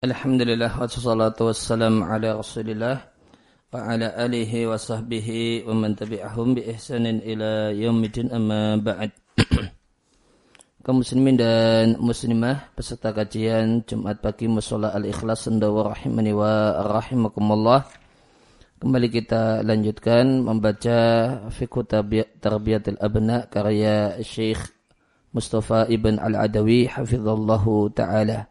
Alhamdulillah wassalatu wassalam ala rasulillah wa ala alihi wa sahbihi wa man tabi'ahum bi ihsanin ila yaumidin amma ba'd. Kaum muslimin dan muslimah peserta kajian Jumat pagi Musola Al-Ikhlas Sendawa rahimani wa rahimakumullah. Kembali kita lanjutkan membaca Fikhu Tarbiyatil Abna karya Syekh Mustafa Ibn Al-Adawi hafizallahu taala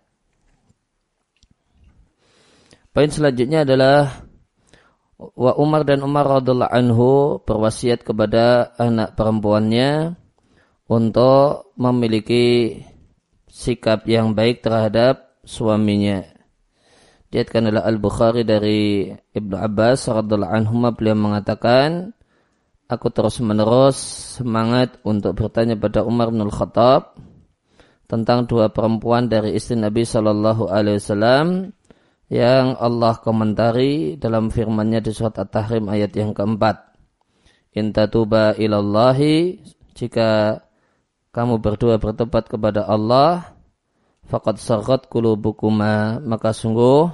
Poin selanjutnya adalah wa Umar dan Umar radhiallahu anhu berwasiat kepada anak perempuannya untuk memiliki sikap yang baik terhadap suaminya. Diatkan oleh Al-Bukhari dari Ibnu Abbas radhiallahu anhu beliau mengatakan aku terus menerus semangat untuk bertanya pada Umar bin Khattab tentang dua perempuan dari istri Nabi Shallallahu yang Allah komentari dalam firman-Nya di surat At-Tahrim ayat yang keempat. Intatuba ilallahi jika kamu berdua bertempat kepada Allah faqad saghat qulubukuma maka sungguh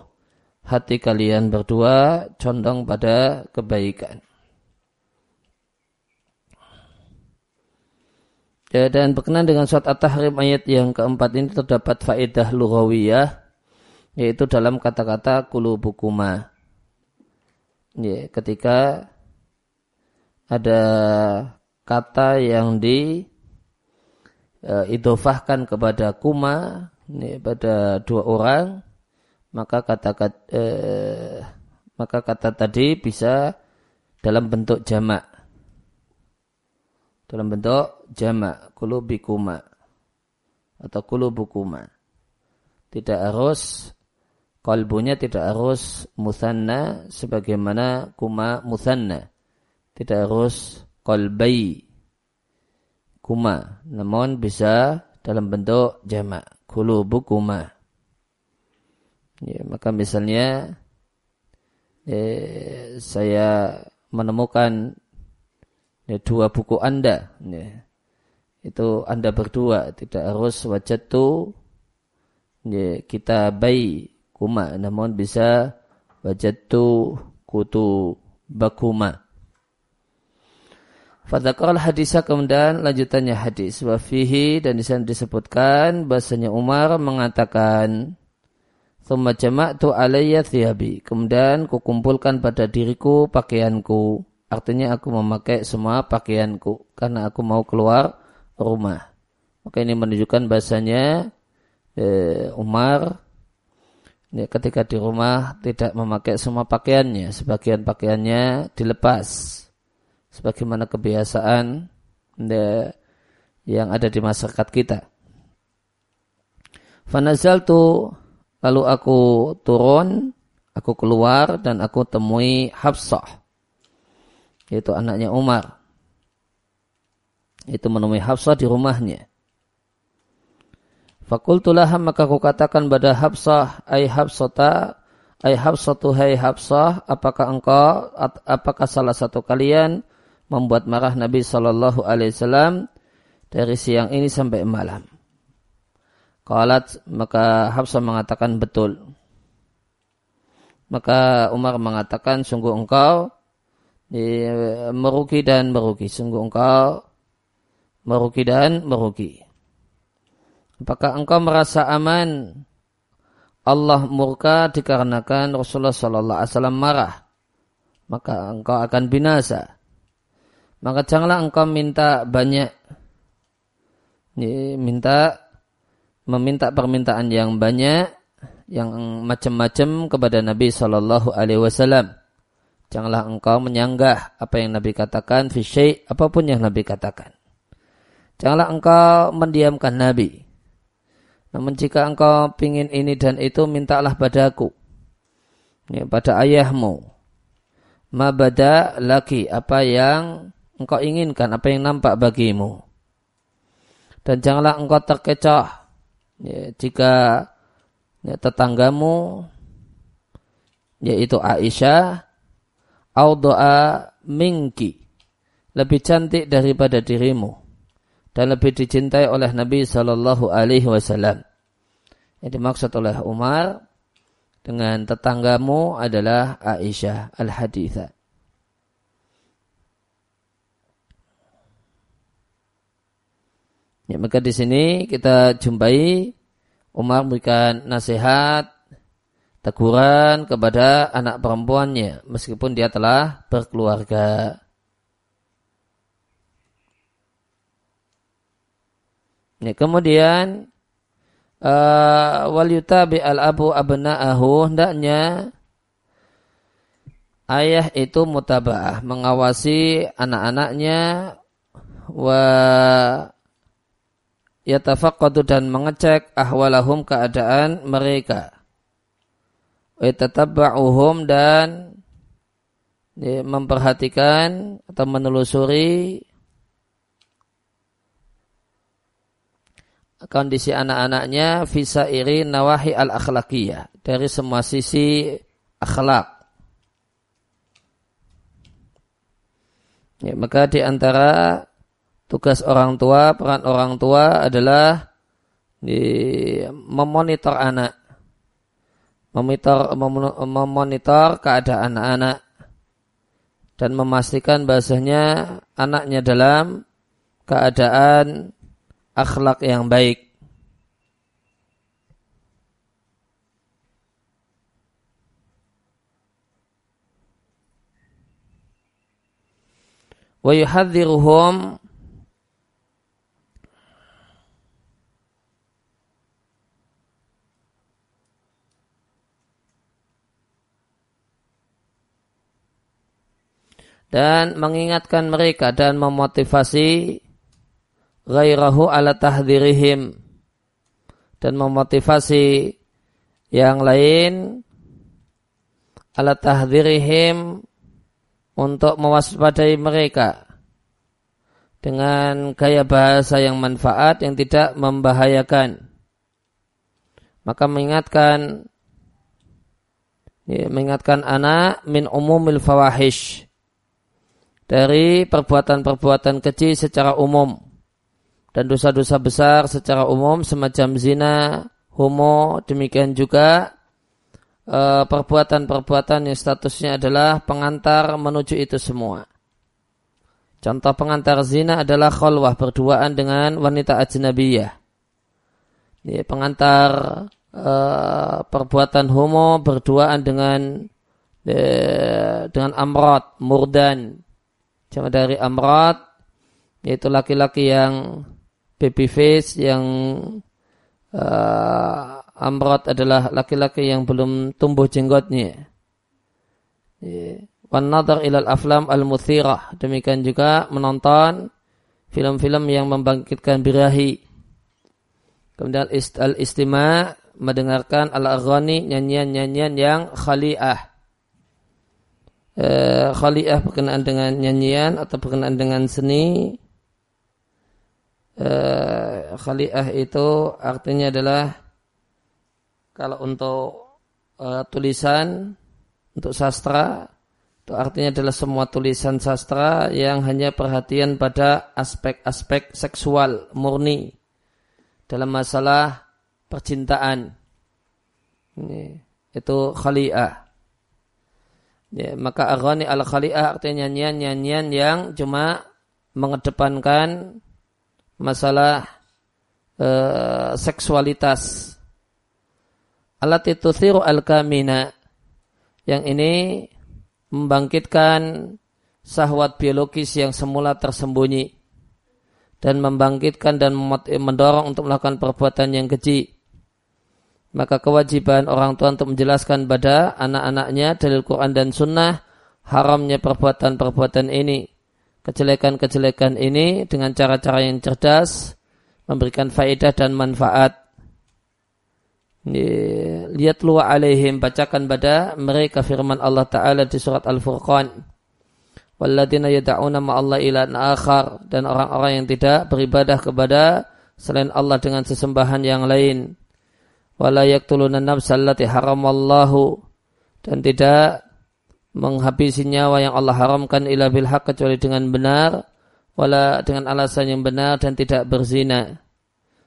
hati kalian berdua condong pada kebaikan. Ya, dan berkenan dengan surat At-Tahrim ayat yang keempat ini terdapat faedah lughawiyah yaitu dalam kata-kata kulubukuma. Ya, ketika ada kata yang di uh, idofahkan kepada kuma ya, pada dua orang maka kata kata uh, maka kata tadi bisa dalam bentuk jamak dalam bentuk jamak kulubikuma atau kulubukuma tidak harus Kalbunya tidak harus musanna sebagaimana kuma musanna. Tidak harus kolbai kuma. Namun bisa dalam bentuk jamak. Kulubu kuma. Ya, maka misalnya eh, saya menemukan ya, dua buku Anda. Ya, itu Anda berdua. Tidak harus wajah tu ya, kita bayi kuma namun bisa wajatu kutu bakuma. Fadakal hadisah kemudian lanjutannya hadis wafihi dan di sana disebutkan bahasanya Umar mengatakan Thumma jama'tu alayya thiyabi. Kemudian kukumpulkan pada diriku pakaianku. Artinya aku memakai semua pakaianku. Karena aku mau keluar rumah. Maka ini menunjukkan bahasanya eh, Umar ya, ketika di rumah tidak memakai semua pakaiannya, sebagian pakaiannya dilepas, sebagaimana kebiasaan ya, yang ada di masyarakat kita. Fanazal tu lalu aku turun, aku keluar dan aku temui Hafsah, yaitu anaknya Umar. Itu menemui Hafsah di rumahnya. Fakultulah maka aku katakan pada Habsah, ay Habsata, ay Habsatu hai Habsah, apakah engkau, apakah salah satu kalian membuat marah Nabi Shallallahu Alaihi Wasallam dari siang ini sampai malam? Qalat maka Habsah mengatakan betul. Maka Umar mengatakan sungguh engkau merugi dan merugi. Sungguh engkau merugi dan merugi. Apakah engkau merasa aman? Allah murka dikarenakan Rasulullah Sallallahu Alaihi Wasallam marah, maka engkau akan binasa. Maka janganlah engkau minta banyak, minta meminta permintaan yang banyak, yang macam-macam kepada Nabi Sallallahu Alaihi Wasallam. Janganlah engkau menyanggah apa yang Nabi katakan, fisyai apa pun yang Nabi katakan. Janganlah engkau mendiamkan Nabi namun jika engkau pingin ini dan itu, mintalah padaku. Ya, pada ayahmu. Mabada lagi apa yang engkau inginkan, apa yang nampak bagimu. Dan janganlah engkau terkecoh ya, jika ya, tetanggamu yaitu Aisyah au doa mingki lebih cantik daripada dirimu dan lebih dicintai oleh Nabi Shallallahu Alaihi Wasallam. Yang dimaksud oleh Umar dengan tetanggamu adalah Aisyah al-Haditha. Ya, maka di sini kita jumpai Umar memberikan nasihat, teguran kepada anak perempuannya meskipun dia telah berkeluarga. Ya, kemudian uh, wal yutabi al abu abna'ahu hendaknya ayah itu mutabaah mengawasi anak-anaknya wa yatafaqqadu dan mengecek ahwalahum keadaan mereka. Wa yatatabba'uhum dan ya, memperhatikan atau menelusuri kondisi anak-anaknya visa iri nawahi al akhlakiyah dari semua sisi akhlak. Ya, maka di antara tugas orang tua, peran orang tua adalah di memonitor anak, memonitor, memonitor keadaan anak dan memastikan bahasanya anaknya dalam keadaan akhlak yang baik. Wa yuhadziruhum dan mengingatkan mereka dan memotivasi ghairahu ala tahdhirihim. Dan memotivasi yang lain ala tahdhirihim untuk mewaspadai mereka dengan gaya bahasa yang manfaat yang tidak membahayakan. Maka mengingatkan ya, mengingatkan anak min umumil fawahish dari perbuatan-perbuatan kecil secara umum dan dosa-dosa besar secara umum semacam zina, homo, demikian juga eh, perbuatan-perbuatan yang statusnya adalah pengantar menuju itu semua. Contoh pengantar zina adalah kholwah berduaan dengan wanita ajnabiyah. Pengantar uh, perbuatan homo berduaan dengan uh, dengan amrot, murdan, Jama dari amrat yaitu laki-laki yang baby face yang uh, amrat adalah laki-laki yang belum tumbuh jenggotnya. Wan nadar ilal aflam al muthirah demikian juga menonton film-film yang membangkitkan birahi. Kemudian al istima mendengarkan al aghani nyanyian-nyanyian yang khaliah eh, khaliah berkenaan dengan nyanyian atau berkenaan dengan seni eh, khaliah itu artinya adalah kalau untuk eh, tulisan untuk sastra itu artinya adalah semua tulisan sastra yang hanya perhatian pada aspek-aspek seksual murni dalam masalah percintaan. Ini, itu khaliah. Ya, maka aghani al khali'ah artinya nyanyian-nyanyian yang cuma mengedepankan masalah uh, seksualitas. Alat itu thiru al-kamina yang ini membangkitkan sahwat biologis yang semula tersembunyi dan membangkitkan dan mendorong untuk melakukan perbuatan yang keji maka kewajiban orang tua untuk menjelaskan pada anak-anaknya dalil Quran dan Sunnah haramnya perbuatan-perbuatan ini, kejelekan-kejelekan ini dengan cara-cara yang cerdas, memberikan faedah dan manfaat. Lihat luwa alaihim, bacakan pada mereka firman Allah Ta'ala di surat Al-Furqan. Walladina yada'una ma'allah ilan akhar. Dan orang-orang yang tidak beribadah kepada selain Allah dengan sesembahan yang lain wala yaqtuluna nafsal lati haramallahu dan tidak menghabisi nyawa yang Allah haramkan ila bil haq kecuali dengan benar wala dengan alasan yang benar dan tidak berzina.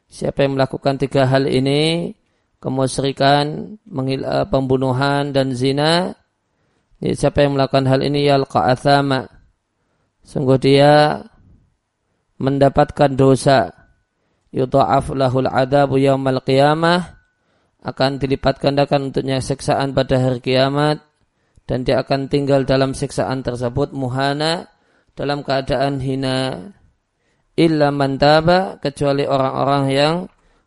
Siapa yang melakukan tiga hal ini kemusyrikan, eh, pembunuhan dan zina. Jadi siapa yang melakukan hal ini yalqa athama. Sungguh dia mendapatkan dosa. Yudha'af lahul adabu yaumal qiyamah. Akan dilipat gandakan untuknya siksaan pada hari kiamat. Dan dia akan tinggal dalam siksaan tersebut muhana dalam keadaan hina. Illa mantaba kecuali orang-orang yang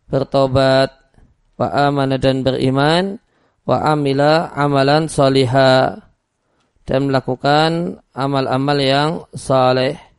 bertobat wa amana dan beriman wa amila amalan salihah dan melakukan amal-amal yang saleh.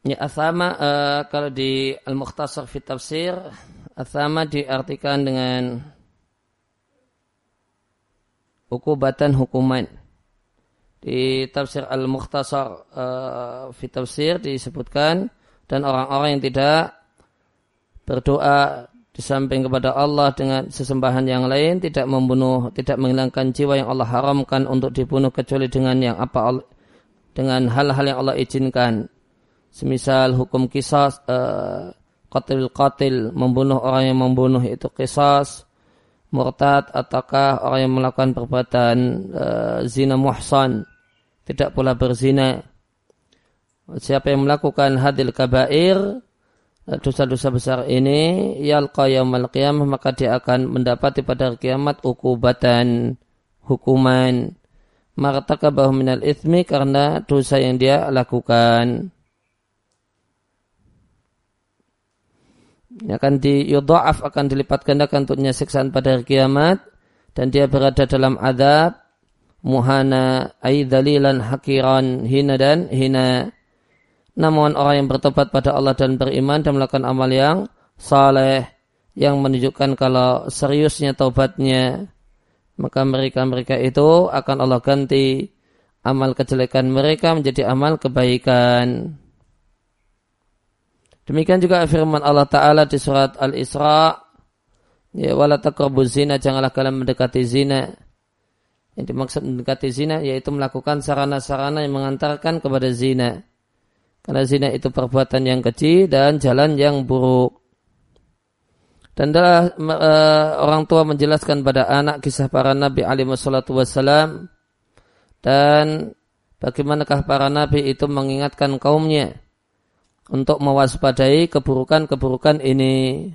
Ya asama uh, kalau di Al-Mukhtasar fi Tafsir asama diartikan dengan ukubatan hukuman. Di tafsir Al-Mukhtasar uh, fi Tafsir disebutkan dan orang-orang yang tidak berdoa di samping kepada Allah dengan sesembahan yang lain tidak membunuh tidak menghilangkan jiwa yang Allah haramkan untuk dibunuh kecuali dengan yang apa dengan hal-hal yang Allah izinkan semisal hukum kisah uh, qatil membunuh orang yang membunuh itu kisah murtad ataukah orang yang melakukan perbuatan uh, zina muhsan tidak pula berzina. Siapa yang melakukan hadil kabair eh, dosa-dosa besar ini yalqa yaumal qiyamah maka dia akan mendapati pada kiamat ukubatan hukuman. Martakabahu minal ithmi karena dosa yang dia lakukan akan di yudha'af akan dilipat gandakan untuknya siksaan pada hari kiamat dan dia berada dalam adab muhana aidalilan hakiran hina dan hina namun orang yang bertobat pada Allah dan beriman dan melakukan amal yang saleh yang menunjukkan kalau seriusnya taubatnya maka mereka-mereka itu akan Allah ganti amal kejelekan mereka menjadi amal kebaikan. Demikian juga firman Allah Ta'ala di surat Al-Isra. Ya, wala zina, janganlah kalian mendekati zina. Yang dimaksud mendekati zina yaitu melakukan sarana-sarana yang mengantarkan kepada zina. Karena zina itu perbuatan yang kecil dan jalan yang buruk. Dan adalah uh, orang tua menjelaskan pada anak kisah para nabi alaihi wassalatu wassalam dan bagaimanakah para nabi itu mengingatkan kaumnya untuk mewaspadai keburukan-keburukan ini.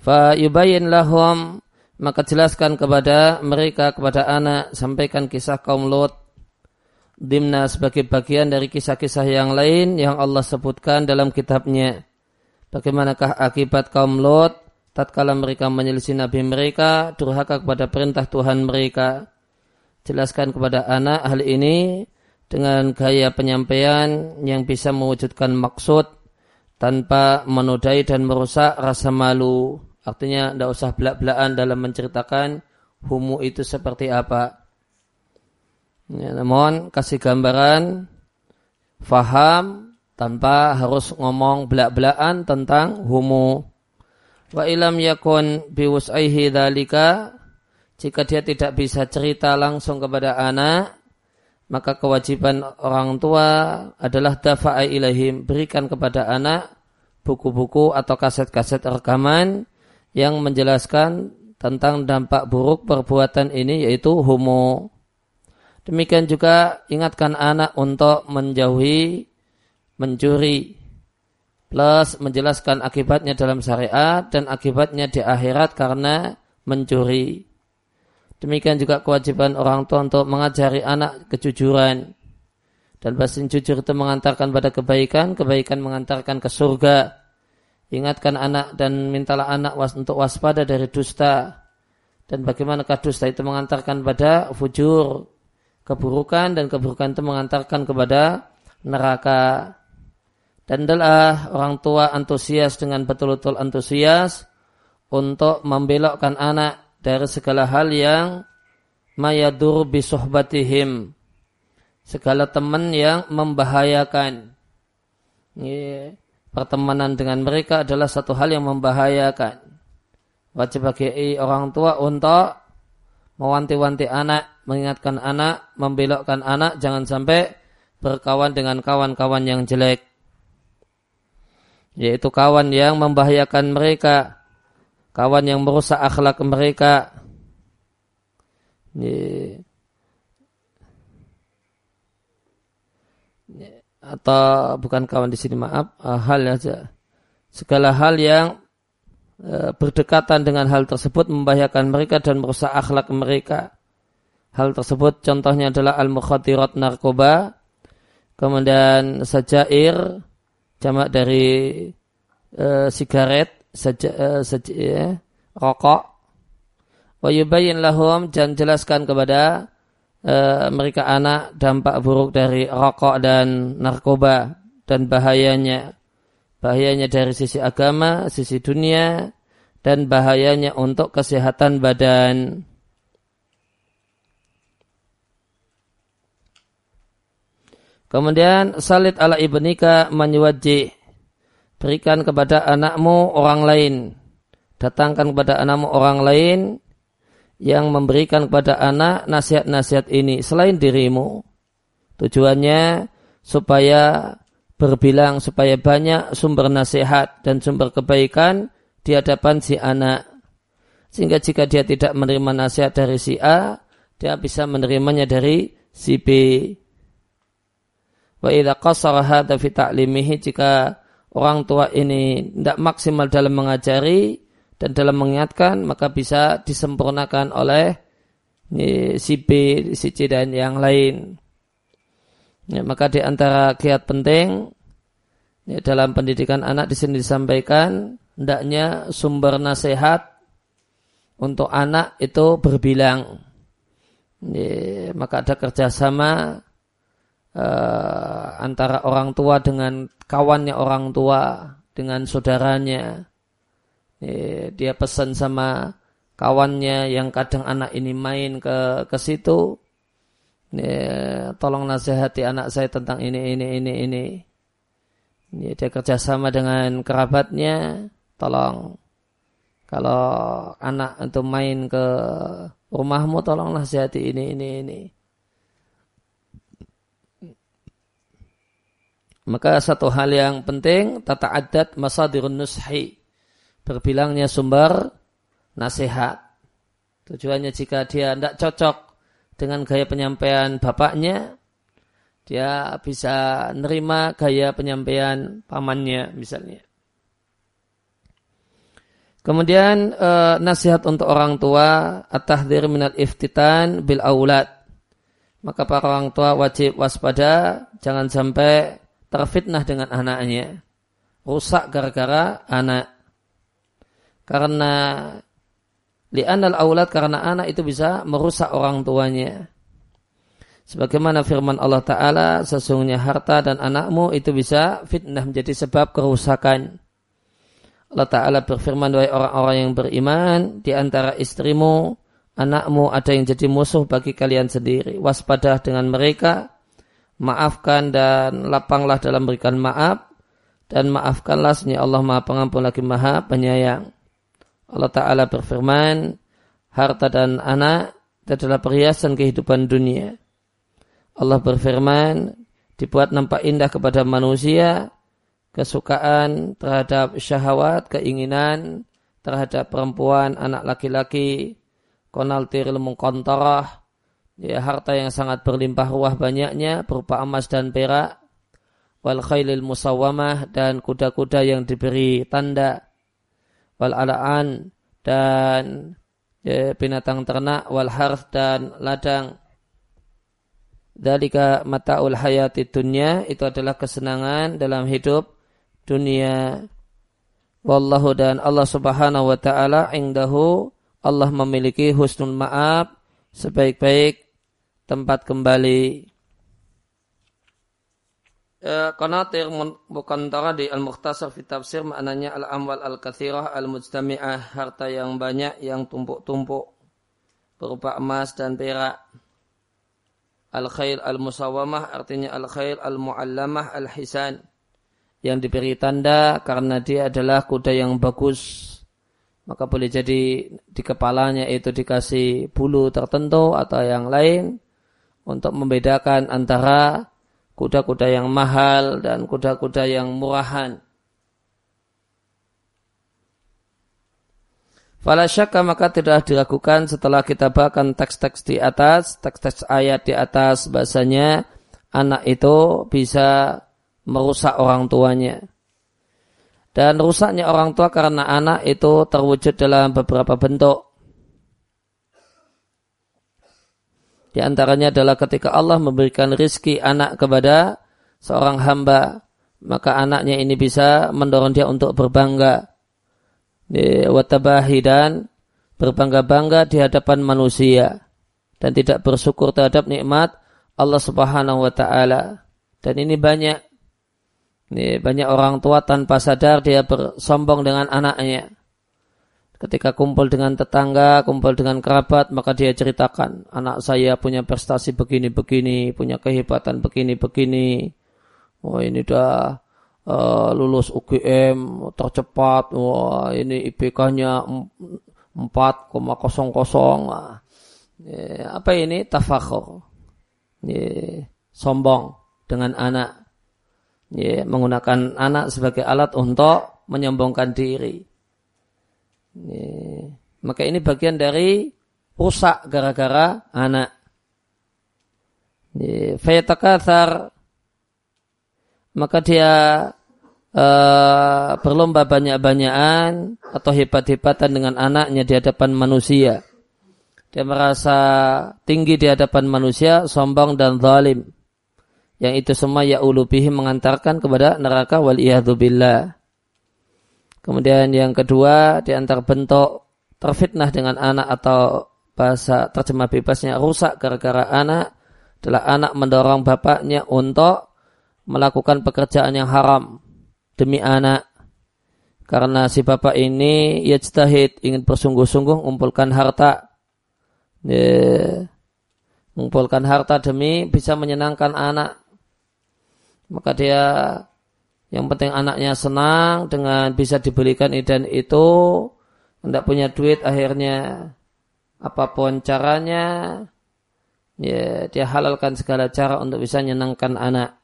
Fa yubayin lahum maka jelaskan kepada mereka kepada anak sampaikan kisah kaum Lot dimna sebagai bagian dari kisah-kisah yang lain yang Allah sebutkan dalam kitabnya. Bagaimanakah akibat kaum Lot tatkala mereka menyelisih nabi mereka durhaka kepada perintah Tuhan mereka jelaskan kepada anak hal ini dengan gaya penyampaian yang bisa mewujudkan maksud tanpa menodai dan merusak rasa malu. Artinya tidak usah belak-belakan dalam menceritakan humu itu seperti apa. Ya, namun kasih gambaran faham tanpa harus ngomong belak-belakan tentang humu. Wa ilam yakun biwus'aihi dalika jika dia tidak bisa cerita langsung kepada anak, maka kewajiban orang tua adalah dafa'i ilahim, berikan kepada anak buku-buku atau kaset-kaset rekaman yang menjelaskan tentang dampak buruk perbuatan ini yaitu homo. Demikian juga ingatkan anak untuk menjauhi mencuri plus menjelaskan akibatnya dalam syariat dan akibatnya di akhirat karena mencuri. Demikian juga kewajiban orang tua untuk mengajari anak kejujuran. Dan bahasin jujur itu mengantarkan pada kebaikan, kebaikan mengantarkan ke surga. Ingatkan anak dan mintalah anak was untuk waspada dari dusta. Dan bagaimanakah dusta itu mengantarkan pada fujur, keburukan, dan keburukan itu mengantarkan kepada neraka. Dan adalah orang tua antusias dengan betul-betul antusias untuk membelokkan anak dari segala hal yang mayadur bisuhbatihim segala teman yang membahayakan. Pertemanan dengan mereka adalah satu hal yang membahayakan. Wajib bagi orang tua untuk mewanti-wanti anak mengingatkan anak membelokkan anak jangan sampai berkawan dengan kawan-kawan yang jelek. Yaitu kawan yang membahayakan mereka kawan yang merusak akhlak mereka. Atau bukan kawan di sini maaf eh, hal aja segala hal yang eh, berdekatan dengan hal tersebut membahayakan mereka dan merusak akhlak mereka. Hal tersebut contohnya adalah al-mukhadirat narkoba kemudian sajair jamak dari uh, sigaret saja, uh, saja ya, rokok. Wa yubayyin lahum dan jelaskan kepada uh, mereka anak dampak buruk dari rokok dan narkoba dan bahayanya. Bahayanya dari sisi agama, sisi dunia dan bahayanya untuk kesehatan badan. Kemudian salit ala ibnika menyuwaji berikan kepada anakmu orang lain. Datangkan kepada anakmu orang lain yang memberikan kepada anak nasihat-nasihat ini selain dirimu. Tujuannya supaya berbilang supaya banyak sumber nasihat dan sumber kebaikan di hadapan si anak. Sehingga jika dia tidak menerima nasihat dari si A, dia bisa menerimanya dari si B. Wa idza qasara hadza fi ta'limihi jika orang tua ini tidak maksimal dalam mengajari dan dalam mengingatkan maka bisa disempurnakan oleh si B, si C dan yang lain. Ya, maka di antara kiat penting ya, dalam pendidikan anak di sini disampaikan hendaknya sumber nasihat untuk anak itu berbilang. Ya, maka ada kerjasama uh, antara orang tua dengan kawannya orang tua dengan saudaranya. Uh, dia pesan sama kawannya yang kadang anak ini main ke ke situ. Uh, tolong nasihati anak saya tentang ini ini ini ini. Uh, dia kerjasama dengan kerabatnya. Tolong kalau anak itu main ke rumahmu tolong nasihati ini ini ini. Maka satu hal yang penting tata adat masadirun nushi. Berbilangnya sumber nasihat. Tujuannya jika dia tidak cocok dengan gaya penyampaian bapaknya, dia bisa nerima gaya penyampaian pamannya misalnya. Kemudian e, nasihat untuk orang tua at-tahdhir minal iftitan bil aulad. Maka para orang tua wajib waspada jangan sampai terfitnah dengan anaknya. Rusak gara-gara anak. Karena li'anal aulad karena anak itu bisa merusak orang tuanya. Sebagaimana firman Allah Ta'ala, sesungguhnya harta dan anakmu itu bisa fitnah menjadi sebab kerusakan. Allah Ta'ala berfirman, wahai orang-orang yang beriman, di antara istrimu, anakmu ada yang jadi musuh bagi kalian sendiri. Waspada dengan mereka, maafkan dan lapanglah dalam berikan maaf dan maafkanlah sesungguhnya Allah Maha Pengampun lagi Maha Penyayang. Allah Taala berfirman, harta dan anak adalah perhiasan kehidupan dunia. Allah berfirman, dibuat nampak indah kepada manusia, kesukaan terhadap syahwat, keinginan terhadap perempuan, anak laki-laki, konaltiril mengkontorah, ya harta yang sangat berlimpah ruah banyaknya berupa emas dan perak wal khailil musawamah dan kuda-kuda yang diberi tanda wal alaan dan ya, binatang ternak wal harf dan ladang. Dalika mataul hayati dunia itu adalah kesenangan dalam hidup dunia. Wallahu dan Allah Subhanahu wa taala indahu Allah memiliki husnul ma'ab sebaik-baik tempat kembali Qanatir bukan di al-mukhtasar fi tafsir maknanya al-amwal al-kathirah al-mujtami'ah harta yang banyak yang tumpuk-tumpuk berupa emas dan perak. Al-khair al-musawamah artinya al-khair al-muallamah al-hisan yang diberi tanda karena dia adalah kuda yang bagus. Maka boleh jadi di kepalanya itu dikasih bulu tertentu atau yang lain untuk membedakan antara kuda-kuda yang mahal dan kuda-kuda yang murahan. Fala syakka maka tidak dilakukan setelah kita bahkan teks-teks di atas, teks-teks ayat di atas bahasanya anak itu bisa merusak orang tuanya. Dan rusaknya orang tua karena anak itu terwujud dalam beberapa bentuk. Di antaranya adalah ketika Allah memberikan rizki anak kepada seorang hamba, maka anaknya ini bisa mendorong dia untuk berbangga. Watabahi dan berbangga-bangga di hadapan manusia dan tidak bersyukur terhadap nikmat Allah Subhanahu wa taala. Dan ini banyak ini banyak orang tua tanpa sadar dia bersombong dengan anaknya. Ketika kumpul dengan tetangga, kumpul dengan kerabat, maka dia ceritakan, anak saya punya prestasi begini-begini, punya kehebatan begini-begini. Oh ini dah uh, lulus UGM tercepat, wah ini IPK-nya 4,00. Ya, apa ini? Tafakhur. Ya, sombong dengan anak. Ya, menggunakan anak sebagai alat untuk menyombongkan diri. Ini. Maka ini bagian dari rusak gara-gara anak. Fayatakathar maka dia uh, berlomba banyak-banyakan atau hebat-hebatan dengan anaknya di hadapan manusia. Dia merasa tinggi di hadapan manusia, sombong dan zalim. Yang itu semua ya ulubihi mengantarkan kepada neraka wal billah. Kemudian yang kedua di antara bentuk terfitnah dengan anak atau bahasa terjemah bebasnya rusak gara-gara anak adalah anak mendorong bapaknya untuk melakukan pekerjaan yang haram demi anak. Karena si bapak ini yajtahid ingin bersungguh-sungguh mengumpulkan harta. Mengumpulkan harta demi bisa menyenangkan anak. Maka dia yang penting anaknya senang dengan bisa dibelikan dan itu. Tidak punya duit akhirnya apa pun caranya ya dia halalkan segala cara untuk bisa menyenangkan anak.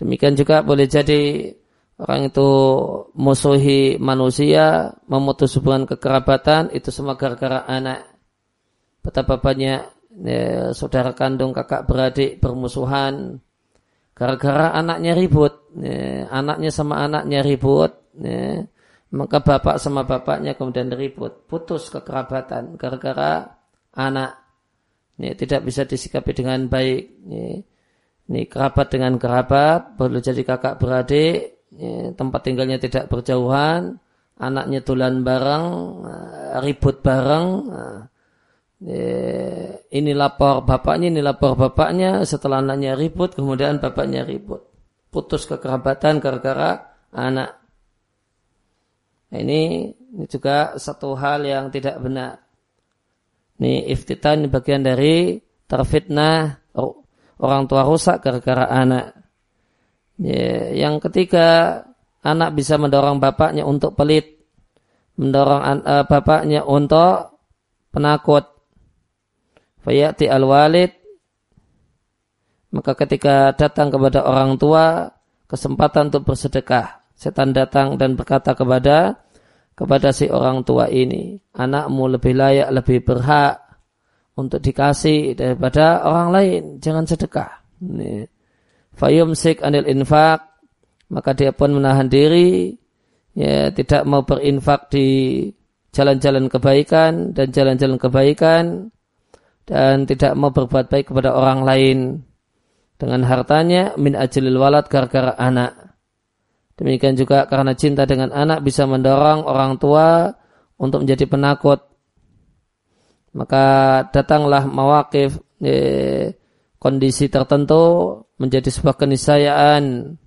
Demikian juga boleh jadi orang itu musuhi manusia, memutus hubungan kekerabatan, itu semua gara-gara anak. Betapa banyak ya, saudara kandung, kakak beradik bermusuhan, Gara-gara anaknya ribut, ya, anaknya sama anaknya ribut, ya, maka bapak sama bapaknya kemudian ribut, putus kekerabatan gara-gara anak. Ya, tidak bisa disikapi dengan baik. Ya. Ini kerabat dengan kerabat, boleh jadi kakak beradik, ya, tempat tinggalnya tidak berjauhan, anaknya tulan bareng, ribut bareng, ini lapor bapaknya, ini lapor bapaknya, setelah anaknya ribut, kemudian bapaknya ribut. Putus kekerabatan gara-gara anak. Ini, ini juga satu hal yang tidak benar. Ini iftitan bagian dari terfitnah orang tua rusak gara-gara anak. Ya, yang ketiga, anak bisa mendorong bapaknya untuk pelit, mendorong uh, bapaknya untuk penakut, Fayati al-walid. Maka ketika datang kepada orang tua kesempatan untuk bersedekah. Setan datang dan berkata kepada kepada si orang tua ini anakmu lebih layak lebih berhak untuk dikasih daripada orang lain. Jangan sedekah. Fayumsik anil infak. Maka dia pun menahan diri ya tidak mau berinfak di jalan-jalan kebaikan dan jalan-jalan kebaikan dan tidak mau berbuat baik kepada orang lain dengan hartanya min ajlil walad gara-gara anak. Demikian juga karena cinta dengan anak bisa mendorong orang tua untuk menjadi penakut. Maka datanglah mawakif eh, kondisi tertentu menjadi sebuah keniscayaan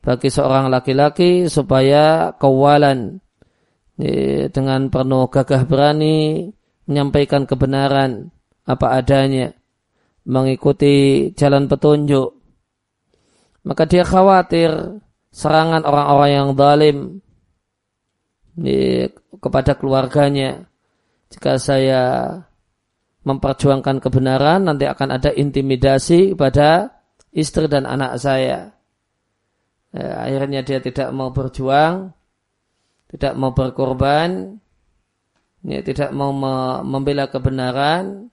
bagi seorang laki-laki supaya kawalan dengan penuh gagah berani menyampaikan kebenaran apa adanya, mengikuti jalan petunjuk. Maka dia khawatir serangan orang-orang yang zalim kepada keluarganya. Jika saya memperjuangkan kebenaran, nanti akan ada intimidasi kepada istri dan anak saya. Ya, akhirnya dia tidak mau berjuang, tidak mau berkorban, ya, tidak mau membela kebenaran,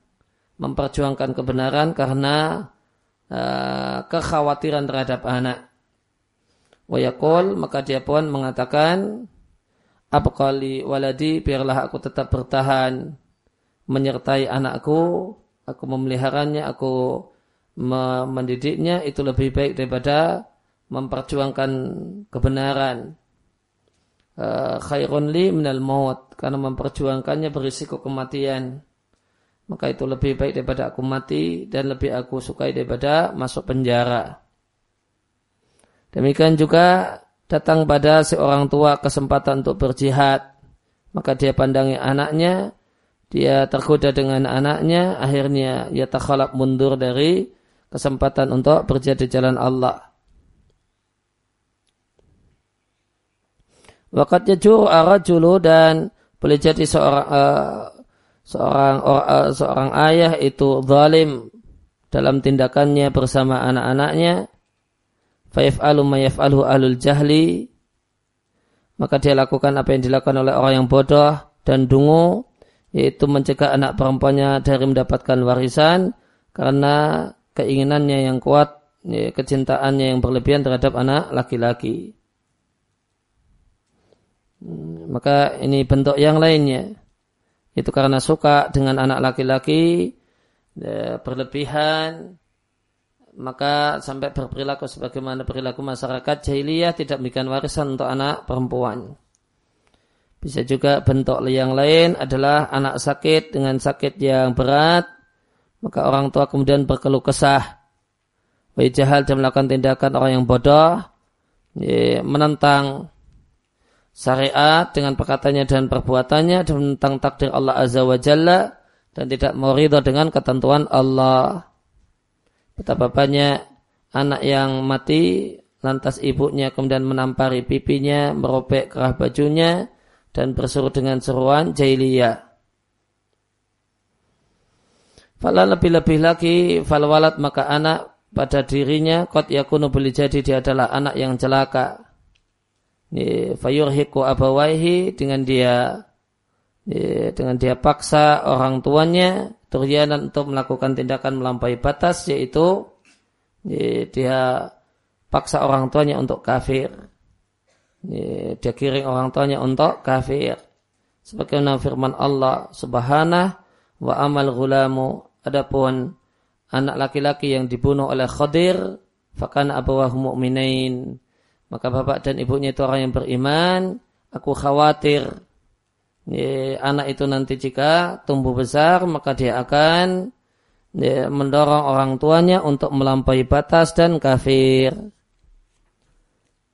memperjuangkan kebenaran karena uh, kekhawatiran terhadap anak. Wayakul maka dia pun mengatakan apa kali waladi biarlah aku tetap bertahan menyertai anakku, aku memeliharanya, aku mendidiknya itu lebih baik daripada memperjuangkan kebenaran uh, khairun li minal maut karena memperjuangkannya berisiko kematian maka itu lebih baik daripada aku mati dan lebih aku sukai daripada masuk penjara. Demikian juga datang pada seorang tua kesempatan untuk berjihad. Maka dia pandangi anaknya dia tergoda dengan anaknya akhirnya ia takhalak mundur dari kesempatan untuk berjihad di jalan Allah. Wakatnya juru arajulu dan boleh jadi seorang uh, seorang uh, seorang ayah itu zalim dalam tindakannya bersama anak-anaknya fayaf'alu ma yaf'alu alul jahli maka dia lakukan apa yang dilakukan oleh orang yang bodoh dan dungu yaitu mencegah anak perempuannya dari mendapatkan warisan karena keinginannya yang kuat ya, kecintaannya yang berlebihan terhadap anak laki-laki. Hmm, maka ini bentuk yang lainnya. Itu karena suka dengan anak laki-laki ya, berlebihan, maka sampai berperilaku sebagaimana perilaku masyarakat jahiliyah tidak memberikan warisan untuk anak perempuan. Bisa juga bentuk yang lain adalah anak sakit dengan sakit yang berat, maka orang tua kemudian berkeluh kesah. Baik jahal dan melakukan tindakan orang yang bodoh, ya, menentang syariat dengan perkataannya dan perbuatannya tentang takdir Allah Azza wa Jalla dan tidak mau ridho dengan ketentuan Allah. Betapa banyak anak yang mati lantas ibunya kemudian menampari pipinya, merobek kerah bajunya dan berseru dengan seruan jahiliyah. Fala lebih-lebih lagi fal walad maka anak pada dirinya kot yakunu boleh jadi dia adalah anak yang celaka fayurhiku abawaihi dengan dia dengan dia paksa orang tuanya turyanan untuk melakukan tindakan melampaui batas yaitu dia paksa orang tuanya untuk kafir. Dia kiring orang tuanya untuk kafir. Sebagaimana firman Allah subhanahu wa amal gulamu adapun anak laki-laki yang dibunuh oleh Khadir fakana abawahu mu'minain maka bapak dan ibunya itu orang yang beriman. Aku khawatir ya, anak itu nanti jika tumbuh besar maka dia akan ya, mendorong orang tuanya untuk melampaui batas dan kafir.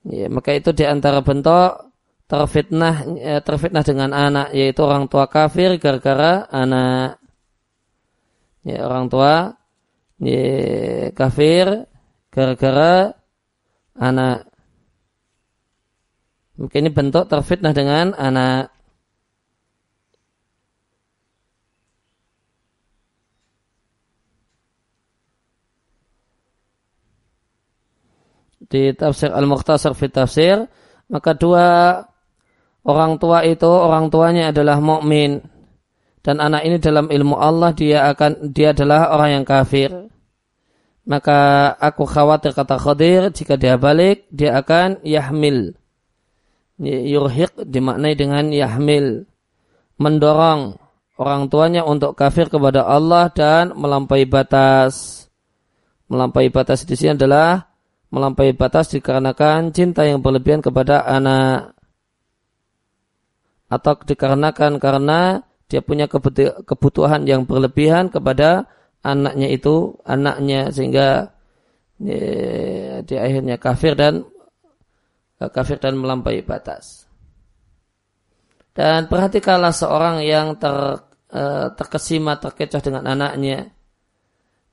Ya, maka itu di antara bentuk terfitnah ya, terfitnah dengan anak yaitu orang tua kafir gara-gara anak. Ya, orang tua ya, kafir gara-gara anak. Mungkin ini bentuk terfitnah dengan anak. Di tafsir Al-Mukhtasar fi tafsir, maka dua orang tua itu orang tuanya adalah mukmin dan anak ini dalam ilmu Allah dia akan dia adalah orang yang kafir. Maka aku khawatir kata Khadir jika dia balik dia akan yahmil yurhiq dimaknai dengan yahmil mendorong orang tuanya untuk kafir kepada Allah dan melampaui batas. Melampaui batas di sini adalah melampaui batas dikarenakan cinta yang berlebihan kepada anak atau dikarenakan karena dia punya kebutuhan yang berlebihan kepada anaknya itu anaknya sehingga dia akhirnya kafir dan kafir dan melampaui batas. Dan perhatikanlah seorang yang ter, eh, terkesima, terkecoh dengan anaknya.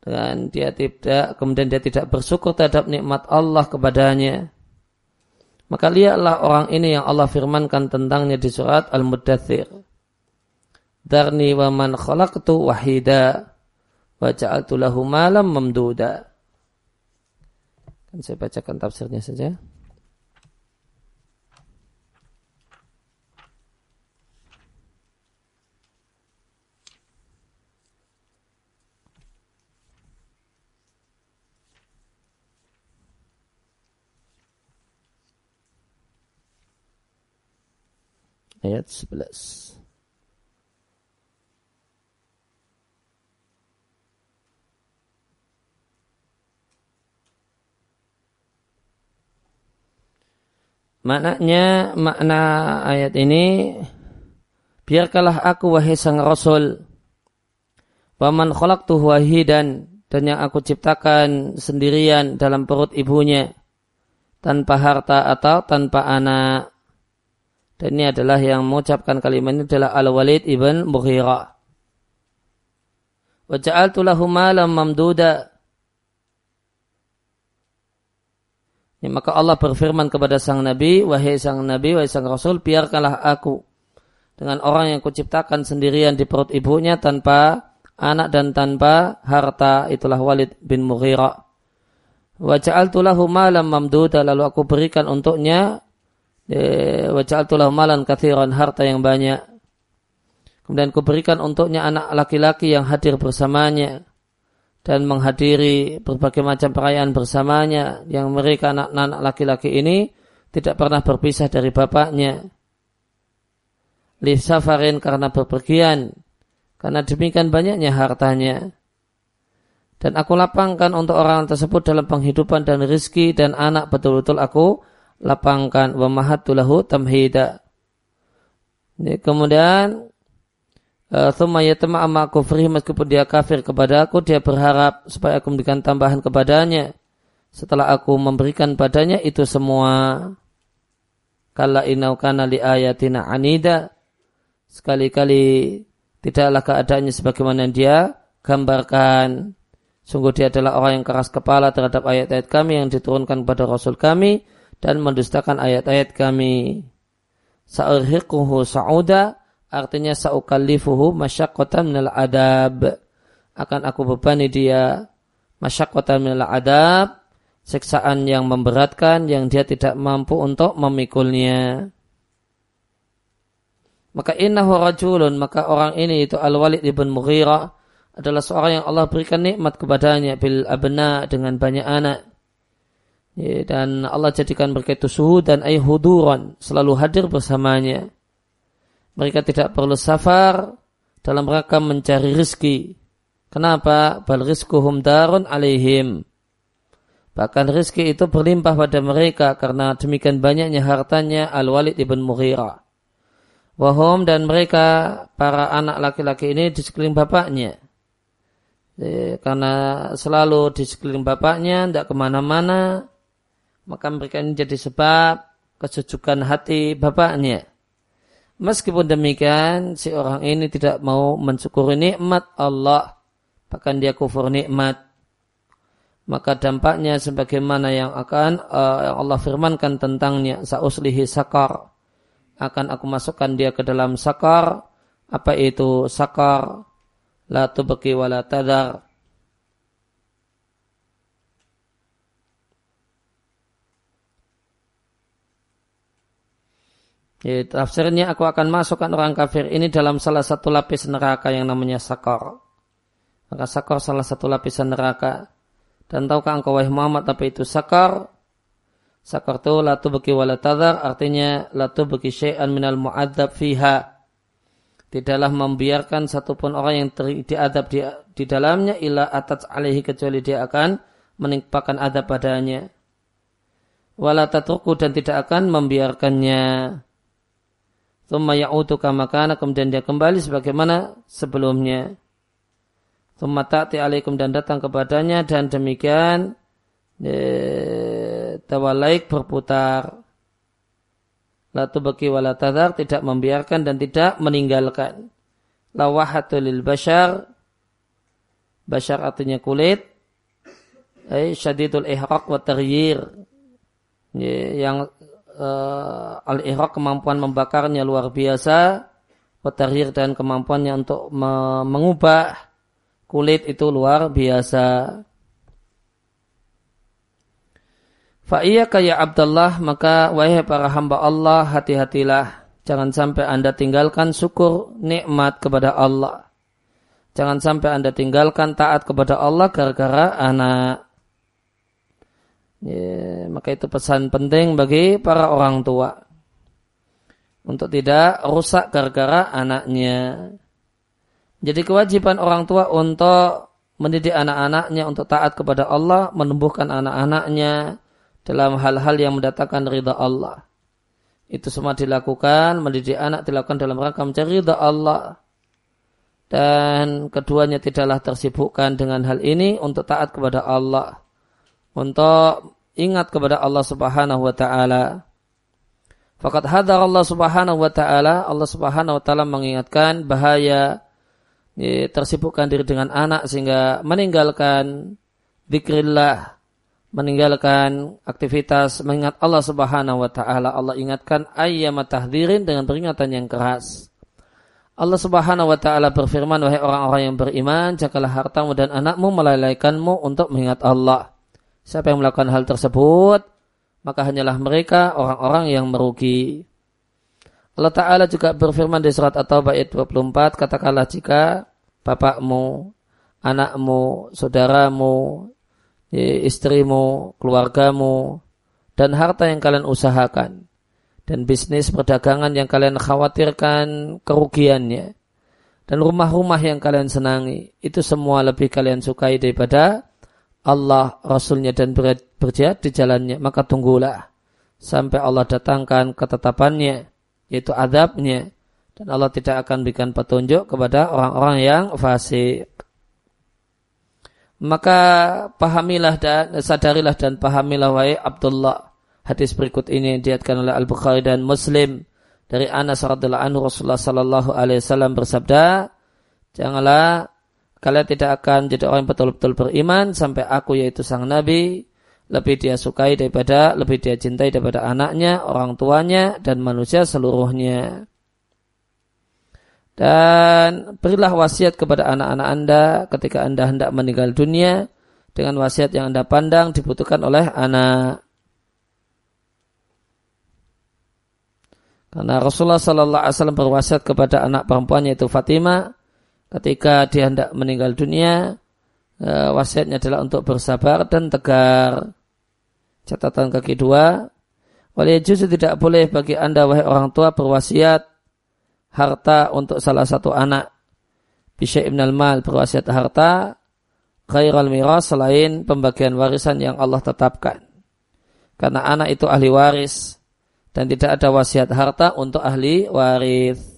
Dan dia tidak, kemudian dia tidak bersyukur terhadap nikmat Allah kepadanya. Maka lihatlah orang ini yang Allah firmankan tentangnya di surat Al-Muddathir. Darni wa man khalaqtu wahida wa ja'altu lahu malam mamduda. Kan saya bacakan tafsirnya saja. Ayat 11. Maknanya, makna ayat ini, biarkanlah aku wahai sang Rasul, Waman khalaqtu wahidan, dan yang aku ciptakan sendirian dalam perut ibunya, tanpa harta atau tanpa anak. Dan ini adalah yang mengucapkan kalimat ini adalah Al-Walid ibn Mughirah. Wa ja'altu lahu mamduda. Ya, maka Allah berfirman kepada sang Nabi, wahai sang Nabi, wahai sang Rasul, biarkanlah aku dengan orang yang kuciptakan sendirian di perut ibunya tanpa anak dan tanpa harta. Itulah Walid bin Mughirah. Wa ja'altu lahu malam mamduda. Lalu aku berikan untuknya waja'altulah malan kathiran harta yang banyak. Kemudian kuberikan untuknya anak laki-laki yang hadir bersamanya dan menghadiri berbagai macam perayaan bersamanya yang mereka anak-anak laki-laki ini tidak pernah berpisah dari bapaknya. Li safarin karena berpergian karena demikian banyaknya hartanya. Dan aku lapangkan untuk orang tersebut dalam penghidupan dan rizki dan anak betul-betul aku lapangkan wa mahatulahu tamhida. Kemudian eh, Thumma yatama amma kufri meskipun dia kafir kepada aku, dia berharap supaya aku memberikan tambahan kepadanya. Setelah aku memberikan padanya itu semua. Kala inau kana li ayatina anida. Sekali-kali tidaklah keadaannya sebagaimana dia gambarkan. Sungguh dia adalah orang yang keras kepala terhadap ayat-ayat kami yang diturunkan kepada Rasul kami dan mendustakan ayat-ayat kami. Sa'urhiquhu sa'uda artinya sa'ukallifuhu masyaqqatan minal adab. Akan aku bebani dia masyaqqatan minal adab siksaan yang memberatkan yang dia tidak mampu untuk memikulnya. Maka innahu rajulun, maka orang ini itu Al-Walid ibn Mughirah adalah seorang yang Allah berikan nikmat kepadanya bil abna dengan banyak anak. Ya, dan Allah jadikan mereka itu suhu dan ayhuduran selalu hadir bersamanya. Mereka tidak perlu safar dalam rangka mencari rizki. Kenapa? Bal rizkuhum darun alaihim. Bahkan rizki itu berlimpah pada mereka karena demikian banyaknya hartanya Al-Walid ibn Mughirah. Wahum dan mereka para anak laki-laki ini di sekeliling bapaknya. Ya, karena selalu di sekeliling bapaknya, tidak ke mana-mana, maka mereka ini jadi sebab kesejukan hati bapaknya. Meskipun demikian, si orang ini tidak mau mensyukuri nikmat Allah, bahkan dia kufur nikmat. Maka dampaknya sebagaimana yang akan uh, Allah firmankan tentangnya, sauslihi sakar. Akan aku masukkan dia ke dalam sakar. Apa itu sakar? La tubqi wa tadar Ya, tafsirnya aku akan masukkan orang kafir ini dalam salah satu lapis neraka yang namanya sakor. Maka sakor salah satu lapisan neraka. Dan tahukah engkau wahai Muhammad apa itu sakor? Sakor itu latu bagi walatadar artinya latu bagi syai'an minal mu'adzab fiha. Tidaklah membiarkan satupun orang yang diadab di, di dalamnya ila atas alaihi kecuali dia akan menimpakan adab padanya. Walatatruku dan tidak akan membiarkannya. Thumma ya'udu kama kemudian dia kembali sebagaimana sebelumnya. Thumma ta'ti alaikum dan datang kepadanya dan demikian tawalaik berputar la tubaki wala tadhar tidak membiarkan dan tidak meninggalkan lawahatul lil bashar bashar artinya kulit ay syadidul ihraq wa taghyir yang uh, al ihraq kemampuan membakarnya luar biasa taghyir dan kemampuannya untuk me mengubah kulit itu luar biasa Fa iya kaya Abdullah maka wahai para hamba Allah hati-hatilah jangan sampai Anda tinggalkan syukur nikmat kepada Allah. Jangan sampai Anda tinggalkan taat kepada Allah gara-gara anak. Ya, maka itu pesan penting bagi para orang tua. Untuk tidak rusak gara-gara anaknya. Jadi kewajiban orang tua untuk mendidik anak-anaknya untuk taat kepada Allah, menumbuhkan anak-anaknya, dalam hal-hal yang mendatangkan ridha Allah. Itu semua dilakukan, mendidik anak dilakukan dalam rangka mencari ridha Allah. Dan keduanya tidaklah tersibukkan dengan hal ini untuk taat kepada Allah. Untuk ingat kepada Allah subhanahu wa ta'ala. Fakat hadar Allah subhanahu wa ta'ala, Allah subhanahu wa ta'ala mengingatkan bahaya tersibukkan diri dengan anak sehingga meninggalkan zikrillah meninggalkan aktivitas mengingat Allah Subhanahu wa taala. Allah ingatkan ayyamat tahdzirin dengan peringatan yang keras. Allah Subhanahu wa taala berfirman wahai orang-orang yang beriman, jagalah hartamu dan anakmu melalaikanmu untuk mengingat Allah. Siapa yang melakukan hal tersebut, maka hanyalah mereka orang-orang yang merugi. Allah Ta'ala juga berfirman di surat At-Taubah ayat 24, katakanlah jika bapakmu, anakmu, saudaramu, istrimu, keluargamu, dan harta yang kalian usahakan, dan bisnis perdagangan yang kalian khawatirkan kerugiannya, dan rumah-rumah yang kalian senangi, itu semua lebih kalian sukai daripada Allah, Rasulnya dan berjihad di jalannya, maka tunggulah sampai Allah datangkan ketetapannya, yaitu adabnya, dan Allah tidak akan berikan petunjuk kepada orang-orang yang fasik. Maka pahamilah dan sadarilah dan pahamilah wahai Abdullah. Hadis berikut ini diatkan oleh Al-Bukhari dan Muslim dari Anas radhiyallahu anhu. Rasulullah sallallahu alaihi wasallam bersabda, "Janganlah kalian tidak akan jadi orang yang betul-betul beriman sampai aku yaitu sang nabi lebih dia sukai daripada lebih dia cintai daripada anaknya, orang tuanya dan manusia seluruhnya." Dan berilah wasiat kepada anak-anak Anda ketika Anda hendak meninggal dunia dengan wasiat yang Anda pandang dibutuhkan oleh anak. Karena Rasulullah Sallallahu Alaihi Wasallam berwasiat kepada anak perempuannya itu Fatimah ketika dia hendak meninggal dunia eh, wasiatnya adalah untuk bersabar dan tegar. Catatan kaki dua, wali justru tidak boleh bagi anda wahai orang tua berwasiat harta untuk salah satu anak. Bisa ibnal mal berwasiat harta khairal miras selain pembagian warisan yang Allah tetapkan. Karena anak itu ahli waris dan tidak ada wasiat harta untuk ahli waris.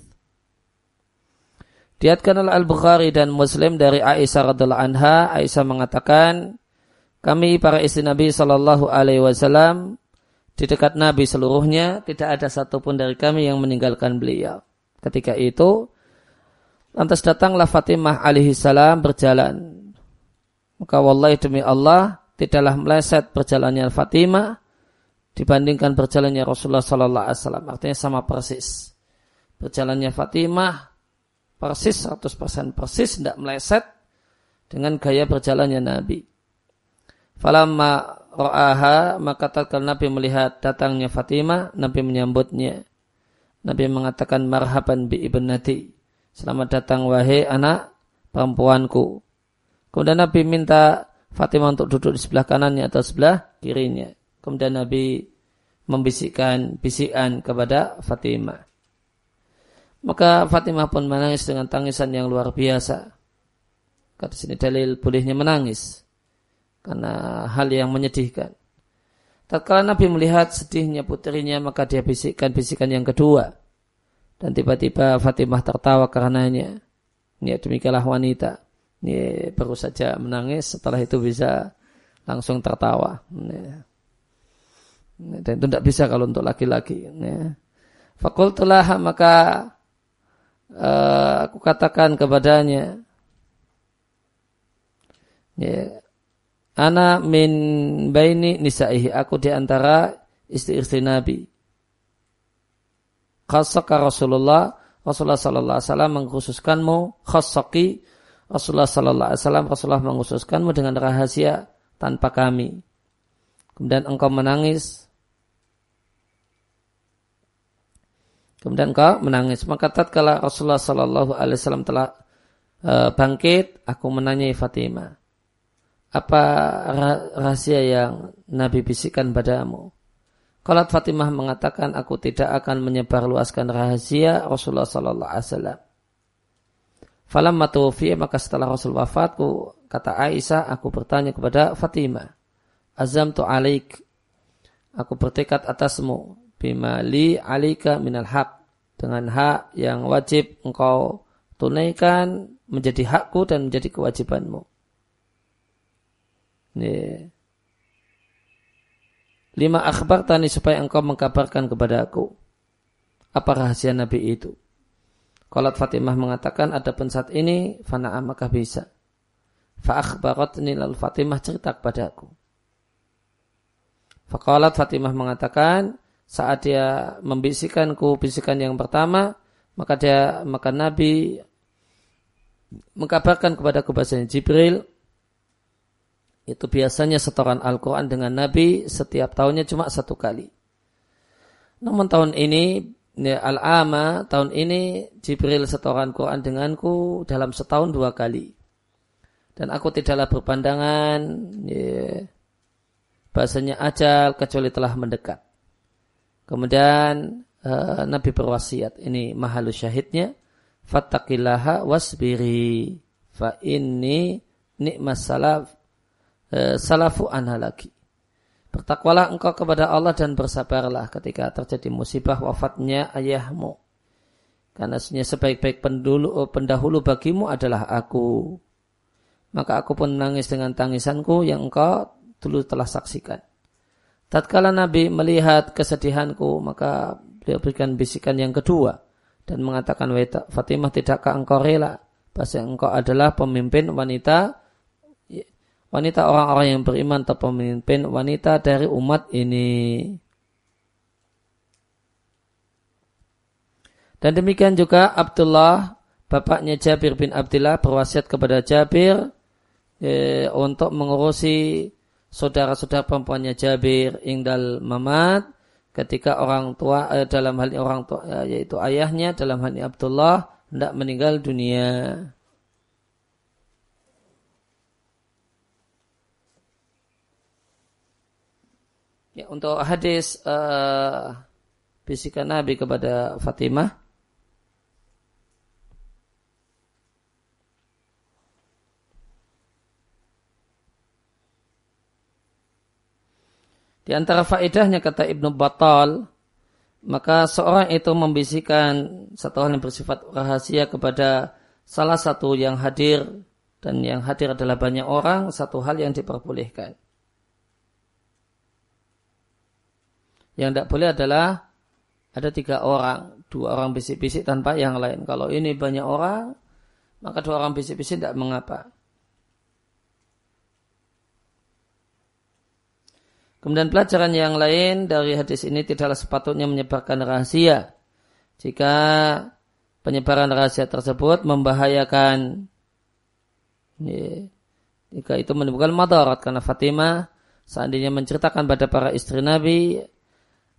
Diatkan oleh Al-Bukhari dan Muslim dari Aisyah radhiallahu anha, Aisyah mengatakan, kami para istri Nabi Shallallahu Alaihi Wasallam di dekat Nabi seluruhnya tidak ada satupun dari kami yang meninggalkan beliau. Ketika itu, lantas datanglah Fatimah alaihi salam berjalan. Maka wallahi demi Allah, tidaklah meleset perjalannya Fatimah dibandingkan berjalannya Rasulullah sallallahu alaihi wasallam. Artinya sama persis. Berjalannya Fatimah persis 100% persis tidak meleset dengan gaya berjalannya Nabi. Falamma ra'aha maka tatkala Nabi melihat datangnya Fatimah, Nabi menyambutnya. Nabi mengatakan marhaban bi ibnati. Selamat datang wahai anak perempuanku. Kemudian Nabi minta Fatimah untuk duduk di sebelah kanannya atau sebelah kirinya. Kemudian Nabi membisikkan bisikan kepada Fatimah. Maka Fatimah pun menangis dengan tangisan yang luar biasa. Kata sini dalil bolehnya menangis. Karena hal yang menyedihkan. Tatkala Nabi melihat sedihnya putrinya maka dia bisikkan bisikan yang kedua. Dan tiba-tiba Fatimah tertawa karenanya. Ini demikianlah wanita. Ini baru saja menangis setelah itu bisa langsung tertawa. Ya. Dan itu tidak bisa kalau untuk laki-laki. Ya. Fakultulah maka uh, aku katakan kepadanya, ya, Ana min baini nisaihi. Aku di antara istri-istri Nabi. Khasaka Rasulullah. Rasulullah sallallahu alaihi wasallam mengkhususkanmu. Khasaki Rasulullah sallallahu alaihi wasallam. Rasulullah mengkhususkanmu dengan rahasia tanpa kami. Kemudian engkau menangis. Kemudian engkau menangis. Maka tatkala Rasulullah sallallahu alaihi wasallam telah uh, bangkit, aku menanyai Fatimah apa rahasia yang Nabi bisikkan padamu? Kalau Fatimah mengatakan aku tidak akan menyebarluaskan rahasia Rasulullah Sallallahu Alaihi Wasallam. Falam matufi maka setelah Rasul wafatku kata Aisyah aku bertanya kepada Fatimah Azam tu alik aku bertekad atasmu bima li alika minal hak dengan hak yang wajib engkau tunaikan menjadi hakku dan menjadi kewajibanmu. Yeah. Lima akhbar tani supaya engkau mengkabarkan kepada aku. Apa rahasia Nabi itu? Kalau Fatimah mengatakan ada saat ini, fana'am maka bisa. Fa'akhbaratni lalu Fatimah cerita kepada aku. Fakalat Fatimah mengatakan, saat dia membisikkanku bisikan yang pertama, maka dia maka Nabi mengkabarkan kepada bahasanya Jibril itu biasanya setoran Al-Quran dengan Nabi setiap tahunnya cuma satu kali. Namun tahun ini, ya, Al-Ama, tahun ini Jibril setoran Quran denganku dalam setahun dua kali. Dan aku tidaklah berpandangan, ya, bahasanya ajal kecuali telah mendekat. Kemudian uh, Nabi berwasiat, ini mahalus syahidnya, Fattakillaha wasbiri fa inni nikmas salaf Eh, salafu anha lagi. Bertakwalah engkau kepada Allah dan bersabarlah ketika terjadi musibah wafatnya ayahmu. Karena sebaik-baik eh, pendahulu bagimu adalah aku. Maka aku pun menangis dengan tangisanku yang engkau dulu telah saksikan. Tatkala Nabi melihat kesedihanku, maka beliau berikan bisikan yang kedua dan mengatakan, Fatimah tidakkah engkau rela? Bahasa engkau adalah pemimpin wanita wanita orang-orang yang beriman atau pemimpin wanita dari umat ini. Dan demikian juga Abdullah, bapaknya Jabir bin Abdullah berwasiat kepada Jabir eh, untuk mengurusi saudara-saudara perempuannya Jabir ingdal mamat ketika orang tua eh, dalam hal ini orang tua eh, yaitu ayahnya dalam hal ini Abdullah hendak meninggal dunia. Ya, untuk hadis uh, bisikan Nabi kepada Fatimah Di antara faedahnya kata Ibnu Batal, maka seorang itu membisikkan satu hal yang bersifat rahasia kepada salah satu yang hadir dan yang hadir adalah banyak orang, satu hal yang diperbolehkan. Yang tidak boleh adalah ada tiga orang, dua orang bisik-bisik tanpa yang lain. Kalau ini banyak orang, maka dua orang bisik-bisik tidak mengapa. Kemudian pelajaran yang lain dari hadis ini tidaklah sepatutnya menyebarkan rahasia. Jika penyebaran rahasia tersebut membahayakan ya, jika itu menimbulkan madarat karena Fatimah seandainya menceritakan pada para istri Nabi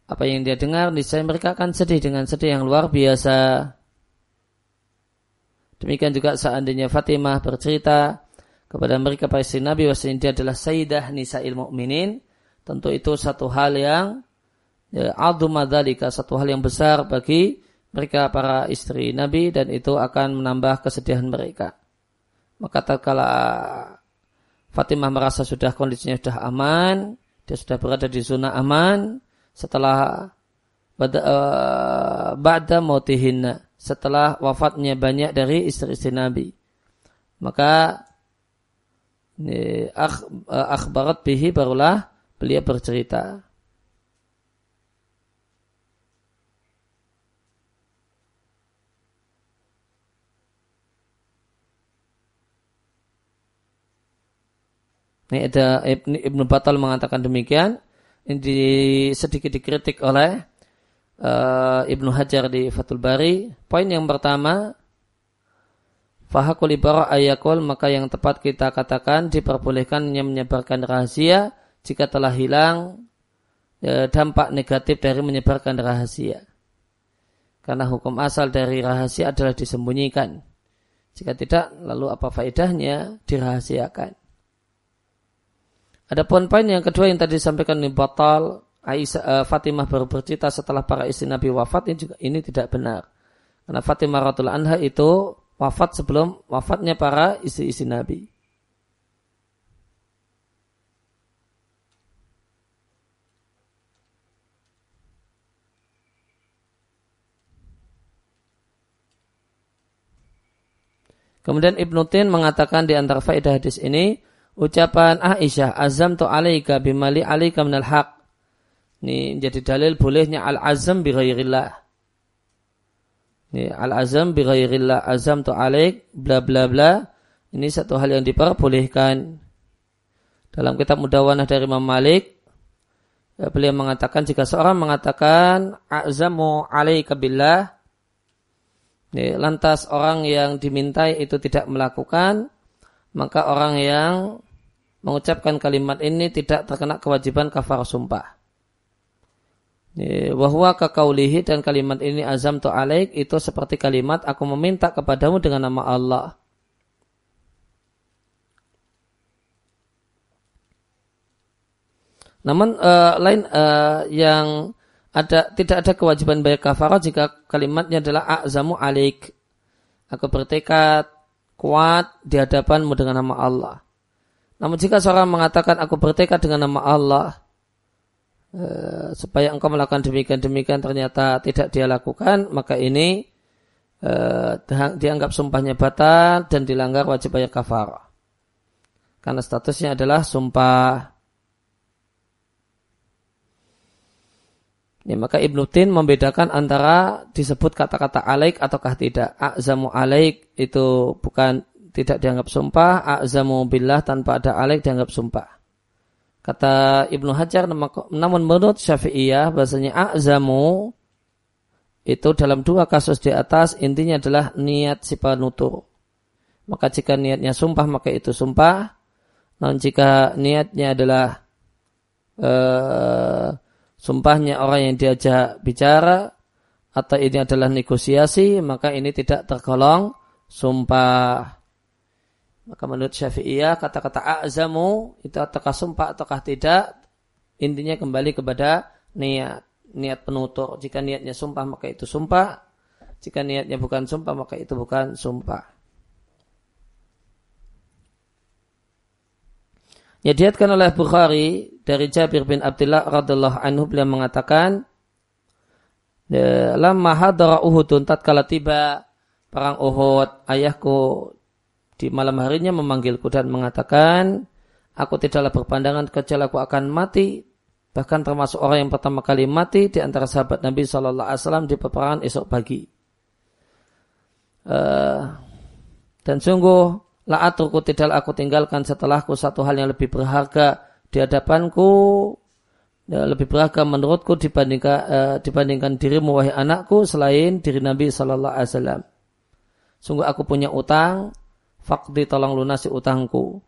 apa yang dia dengar, niscaya mereka akan sedih dengan sedih yang luar biasa. Demikian juga seandainya Fatimah bercerita kepada mereka para istri Nabi bahwasanya dia adalah Sayyidah Nisa'il Mu'minin, tentu itu satu hal yang ya, madalika, satu hal yang besar bagi mereka para istri Nabi dan itu akan menambah kesedihan mereka. Maka tatkala Fatimah merasa sudah kondisinya sudah aman, dia sudah berada di zona aman, setelah uh, ba'da mautihinna setelah wafatnya banyak dari istri-istri Nabi. Maka akh, eh, akhbarat bihi barulah beliau bercerita. Ini ada Ibn, Ibn Batal mengatakan demikian. Ini sedikit dikritik oleh uh, Ibnu Hajar di Fathul Bari. Poin yang pertama, Fahakul ibarah ayakul maka yang tepat kita katakan diperbolehkan menyebarkan rahasia jika telah hilang e, dampak negatif dari menyebarkan rahasia. Karena hukum asal dari rahasia adalah disembunyikan. Jika tidak, lalu apa faedahnya dirahasiakan. Adapun poin yang kedua yang tadi disampaikan ini batal, Aisyah, uh, Fatimah baru bercerita setelah para istri Nabi wafat ini juga ini tidak benar. Karena Fatimah radhiallahu anha itu wafat sebelum wafatnya para istri-istri Nabi. Kemudian Ibnu Tin mengatakan di antara faedah hadis ini, ucapan Aisyah azam tu alaika bimali alaika minal haq. Ini menjadi dalil bolehnya al-azam bi ghairillah. Ini al-azam bi ghairillah azam tu alaik bla bla bla. Ini satu hal yang diperbolehkan. Dalam kitab mudawanah dari Imam Malik ya, beliau mengatakan jika seorang mengatakan azamu alaika billah lantas orang yang dimintai itu tidak melakukan maka orang yang mengucapkan kalimat ini tidak terkena kewajiban kafar sumpah. Wahwa kakaulihi dan kalimat ini azam tu alaik itu seperti kalimat aku meminta kepadamu dengan nama Allah. Namun uh, lain uh, yang ada tidak ada kewajiban bayar kafarah jika kalimatnya adalah azamu alaik. Aku bertekad kuat di hadapanmu dengan nama Allah. Namun jika seorang mengatakan aku bertekad dengan nama Allah eh, supaya engkau melakukan demikian-demikian ternyata tidak dia lakukan, maka ini eh, dianggap sumpahnya batal dan dilanggar wajib bayar kafar. Karena statusnya adalah sumpah. Ya, maka Ibnu Tin membedakan antara disebut kata-kata alaik ataukah tidak. A'zamu alaik itu bukan tidak dianggap sumpah, a'zamu billah tanpa ada alaik dianggap sumpah. Kata Ibnu Hajar, namun menurut Syafi'iyah bahasanya a'zamu itu dalam dua kasus di atas intinya adalah niat si penutur. Maka jika niatnya sumpah maka itu sumpah. Namun jika niatnya adalah uh, sumpahnya orang yang diajak bicara atau ini adalah negosiasi, maka ini tidak tergolong sumpah. Maka menurut Syafi'iyah kata-kata a'zamu itu apakah sumpah ataukah tidak intinya kembali kepada niat niat penutur. Jika niatnya sumpah maka itu sumpah. Jika niatnya bukan sumpah maka itu bukan sumpah. Ya diatkan oleh Bukhari dari Jabir bin Abdullah radhiallahu anhu beliau mengatakan ya, lama hadara Uhudun tatkala tiba perang Uhud ayahku di malam harinya memanggilku dan mengatakan aku tidaklah berpandangan kecuali aku akan mati bahkan termasuk orang yang pertama kali mati di antara sahabat Nabi Shallallahu Alaihi Wasallam di peperangan esok pagi uh, dan sungguh La atruku tidak aku tinggalkan setelahku satu hal yang lebih berharga di hadapanku ya, lebih berharga menurutku dibandingkan uh, dibandingkan dirimu wahai anakku selain diri Nabi Shallallahu Alaihi Wasallam. Sungguh aku punya utang, fakdi tolong lunasi utangku.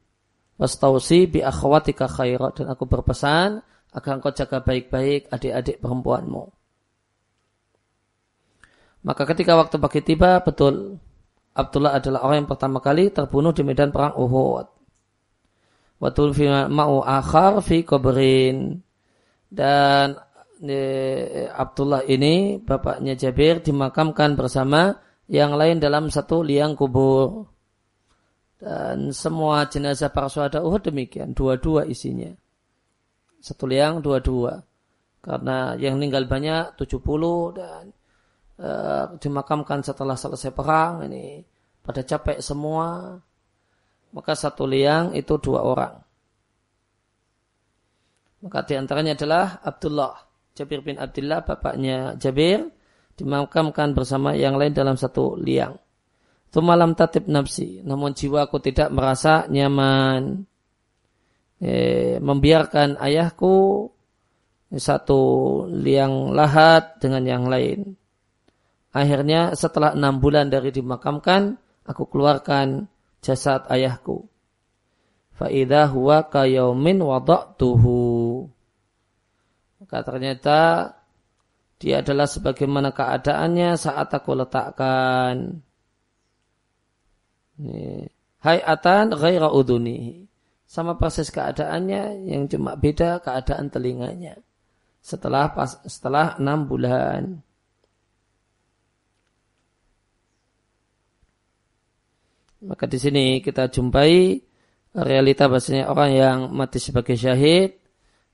Wastausi bi akhwatika khairat dan aku berpesan agar engkau jaga baik-baik adik-adik perempuanmu. Maka ketika waktu pagi tiba, betul Abdullah adalah orang yang pertama kali terbunuh di medan perang Uhud. Watul fi ma'u akhar fi kubrin. Dan e, Abdullah ini bapaknya Jabir dimakamkan bersama yang lain dalam satu liang kubur. Dan semua jenazah para syuhada Uhud demikian, dua-dua isinya. Satu liang dua-dua. Karena yang meninggal banyak 70 dan uh, dimakamkan setelah selesai perang ini pada capek semua maka satu liang itu dua orang. Maka di antaranya adalah Abdullah. Jabir bin Abdullah, bapaknya Jabir, dimakamkan bersama yang lain dalam satu liang. Itu malam tatib nafsi. Namun jiwaku tidak merasa nyaman. Eh, membiarkan ayahku satu liang lahat dengan yang lain. Akhirnya setelah enam bulan dari dimakamkan, aku keluarkan jasad ayahku. Faidah huwa kayaumin wada'tuhu. Maka ternyata dia adalah sebagaimana keadaannya saat aku letakkan. Hai atan ghaira uduni. Sama persis keadaannya yang cuma beda keadaan telinganya. Setelah pas, setelah enam bulan. Maka di sini kita jumpai realita bahasanya orang yang mati sebagai syahid.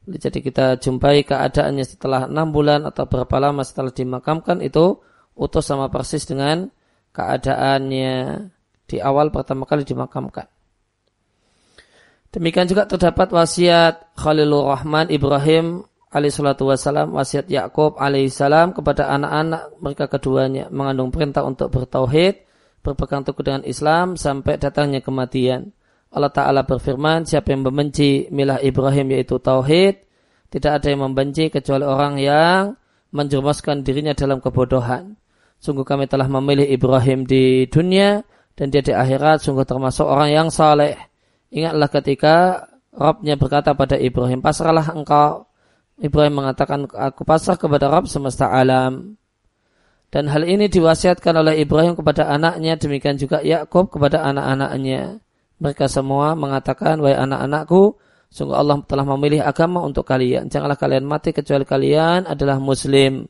Jadi kita jumpai keadaannya setelah enam bulan atau berapa lama setelah dimakamkan itu utuh sama persis dengan keadaannya di awal pertama kali dimakamkan. Demikian juga terdapat wasiat Khalilur Rahman Ibrahim alaihissalatu wassalam, wasiat Yakub alaihissalam kepada anak-anak mereka keduanya mengandung perintah untuk bertauhid berpegang teguh dengan Islam sampai datangnya kematian. Allah Ta'ala berfirman, siapa yang membenci milah Ibrahim yaitu Tauhid, tidak ada yang membenci kecuali orang yang menjerumuskan dirinya dalam kebodohan. Sungguh kami telah memilih Ibrahim di dunia dan dia di akhirat sungguh termasuk orang yang saleh. Ingatlah ketika Robnya berkata pada Ibrahim, pasrahlah engkau. Ibrahim mengatakan, aku pasrah kepada Rob semesta alam. Dan hal ini diwasiatkan oleh Ibrahim kepada anaknya, demikian juga Yakub kepada anak-anaknya. Mereka semua mengatakan, wahai anak-anakku, sungguh Allah telah memilih agama untuk kalian. Janganlah kalian mati kecuali kalian adalah muslim.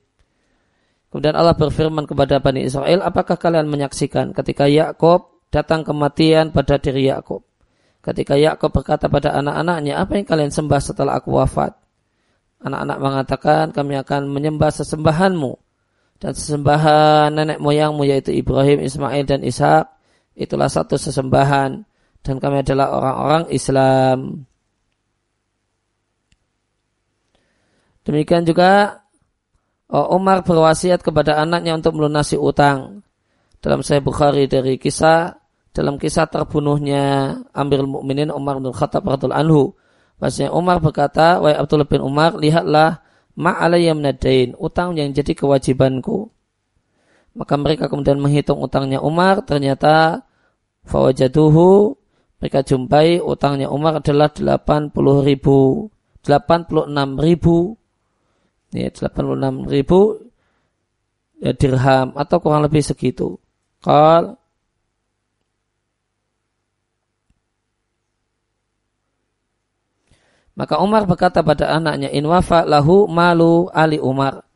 Kemudian Allah berfirman kepada Bani Israel, apakah kalian menyaksikan ketika Yakub datang kematian pada diri Yakub? Ketika Yakub berkata pada anak-anaknya, apa yang kalian sembah setelah aku wafat? Anak-anak mengatakan, kami akan menyembah sesembahanmu dan sesembahan nenek moyangmu yaitu Ibrahim, Ismail dan Ishak itulah satu sesembahan dan kami adalah orang-orang Islam. Demikian juga oh, Umar berwasiat kepada anaknya untuk melunasi utang. Dalam Sahih Bukhari dari kisah dalam kisah terbunuhnya Amirul Mukminin Umar bin Khattab radhiallahu anhu. Bahasanya Umar berkata, "Wahai Abdullah bin Umar, lihatlah ma'alayya minadain, utang yang jadi kewajibanku. Maka mereka kemudian menghitung utangnya Umar, ternyata fawajaduhu, mereka jumpai utangnya Umar adalah 80 ribu, 86 ribu, ya, 86 ribu ya, dirham atau kurang lebih segitu. Kalau Maka Umar berkata pada anaknya, in wafa lahu malu Ali Umar.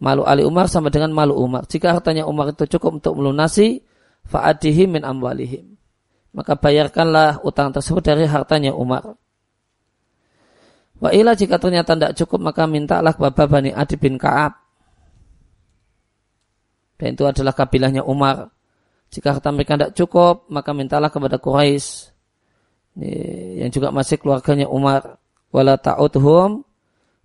Malu Ali Umar sama dengan malu Umar. Jika hartanya Umar itu cukup untuk melunasi, fa'adihi min amwalihim. Maka bayarkanlah utang tersebut dari hartanya Umar. Wa ila jika ternyata tidak cukup, maka mintalah kepada Bani Adi bin Ka'ab. Dan itu adalah kabilahnya Umar. Jika harta mereka tidak cukup, maka mintalah kepada Quraisy yang juga masih keluarganya Umar wala ta'udhum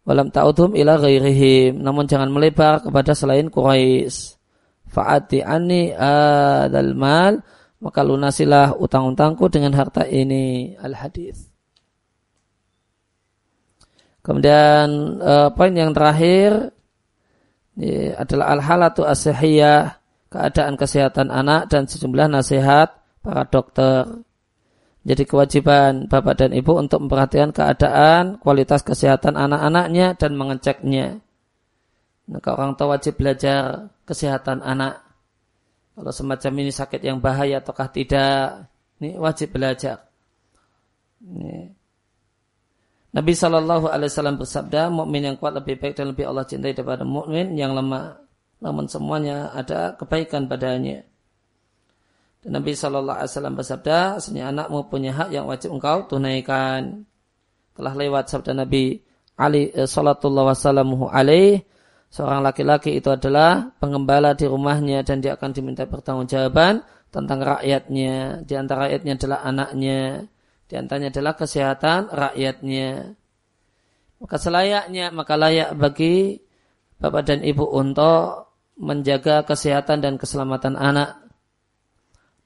walam ta'udhum ila ghairihim. Namun jangan melebar kepada selain Quraisy. Fa'ati anni adal mal maka lunasilah utang-utangku dengan harta ini. Al hadis. Kemudian uh, poin yang terakhir ini adalah al halatu asihiyah keadaan kesehatan anak dan sejumlah nasihat para dokter jadi kewajiban bapak dan ibu untuk memperhatikan keadaan, kualitas kesehatan anak-anaknya dan mengeceknya. Maka orang tua wajib belajar kesehatan anak. Kalau semacam ini sakit yang bahaya ataukah tidak, ini wajib belajar. Ini. Nabi Shallallahu Alaihi Wasallam bersabda, mukmin yang kuat lebih baik dan lebih Allah cintai daripada mukmin yang lemah. Namun semuanya ada kebaikan padanya. Dan Nabi Shallallahu Alaihi Wasallam bersabda, aslinya anakmu punya hak yang wajib engkau tunaikan. Telah lewat sabda Nabi Ali eh, Sallallahu Wasallam alaih, seorang laki-laki itu adalah pengembala di rumahnya dan dia akan diminta pertanggungjawaban tentang rakyatnya. Di antara rakyatnya adalah anaknya. Di antaranya adalah kesehatan rakyatnya. Maka selayaknya, maka layak bagi bapak dan ibu untuk menjaga kesehatan dan keselamatan anak.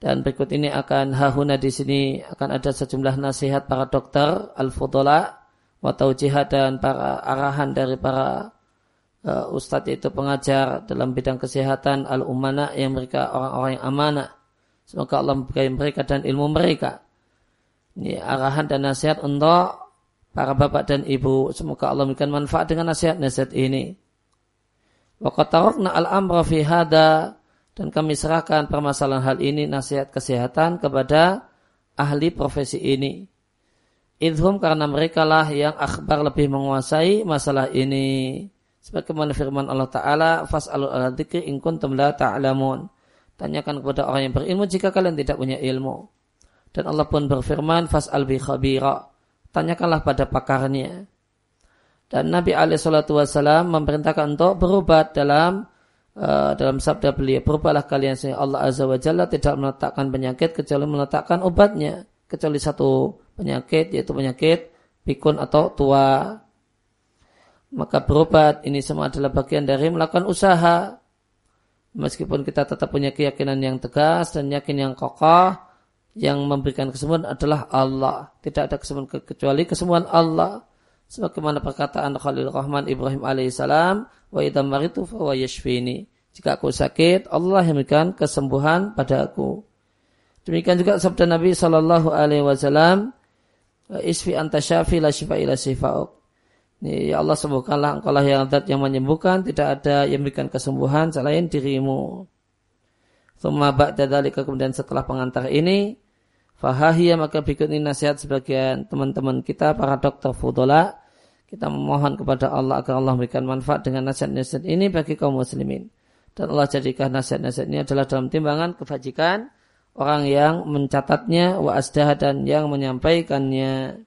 Dan berikut ini akan hahuna di sini akan ada sejumlah nasihat para dokter al-fudola atau jihad dan para arahan dari para uh, ustadz itu pengajar dalam bidang kesehatan al-umana yang mereka orang-orang yang amanah. Semoga Allah memberi mereka dan ilmu mereka. Ini arahan dan nasihat untuk para bapak dan ibu. Semoga Allah memberikan manfaat dengan nasihat-nasihat ini. Waqatarokna al-amra fi hada dan kami serahkan permasalahan hal ini nasihat kesehatan kepada ahli profesi ini. Idhum karena mereka lah yang akhbar lebih menguasai masalah ini. Sebagaimana firman Allah Ta'ala, Fas'alu ala dzikri in kuntum la ta'lamun. Tanyakan kepada orang yang berilmu jika kalian tidak punya ilmu. Dan Allah pun berfirman, Fas'al bi khabira tanyakanlah pada pakarnya. Dan Nabi Alaihissalam memerintahkan untuk berobat dalam uh, dalam sabda beliau berubahlah kalian sehingga Allah Azza wa Jalla tidak meletakkan penyakit kecuali meletakkan obatnya kecuali satu penyakit yaitu penyakit pikun atau tua maka berobat ini semua adalah bagian dari melakukan usaha meskipun kita tetap punya keyakinan yang tegas dan yakin yang kokoh yang memberikan kesembuhan adalah Allah. Tidak ada kesembuhan kecuali kesembuhan Allah. Sebagaimana perkataan Khalil Rahman Ibrahim alaihissalam, wa idam maritu fa yashfini. Jika aku sakit, Allah yang memberikan kesembuhan pada aku. Demikian juga sabda Nabi Shallallahu Alaihi Wasallam, isfi anta syafi la shifa ila shifa'uk. Ya Allah sembuhkanlah engkau lah yang zat yang menyembuhkan, tidak ada yang memberikan kesembuhan selain dirimu. Thumma ba'da kemudian setelah pengantar ini, Fahahiyah maka berikut ini nasihat sebagian teman-teman kita para dokter fudola. Kita memohon kepada Allah agar Allah memberikan manfaat dengan nasihat-nasihat ini bagi kaum muslimin. Dan Allah jadikan nasihat-nasihat ini adalah dalam timbangan kebajikan orang yang mencatatnya wa asdah dan yang menyampaikannya.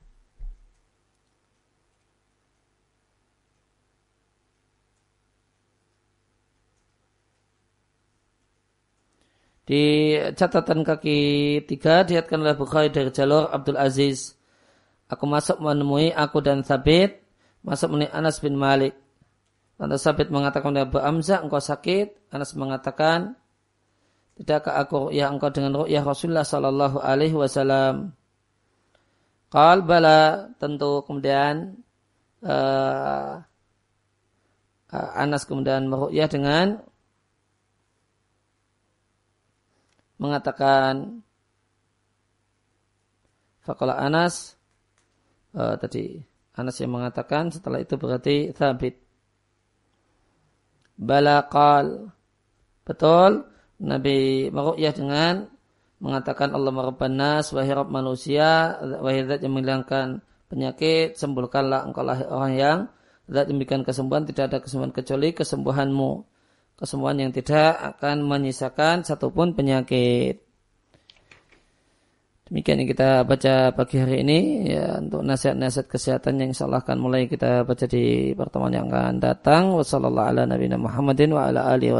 Di catatan kaki tiga diatkan oleh Bukhari dari jalur Abdul Aziz. Aku masuk menemui aku dan Sabit masuk menemui Anas bin Malik. Lantas Sabit mengatakan kepada Abu Amzah, engkau sakit. Anas mengatakan, tidakkah aku ya engkau dengan ru'yah Rasulullah Sallallahu Alaihi Wasallam? Kal bala tentu kemudian uh, Anas kemudian meru'yah dengan mengatakan Fakola Anas uh, tadi Anas yang mengatakan setelah itu berarti Thabit. Balakal betul Nabi meru'yah dengan mengatakan Allah merabban nas wahai Rabb manusia wahai zat yang menghilangkan penyakit sembuhkanlah engkau lah orang yang zat yang memberikan kesembuhan tidak ada kesembuhan kecuali kesembuhanmu kesembuhan yang tidak akan menyisakan satupun penyakit. Demikian yang kita baca pagi hari ini ya untuk nasihat-nasihat kesehatan yang insyaallah akan mulai kita baca di pertemuan yang akan datang. Ala nabiyina Muhammadin wa alamin.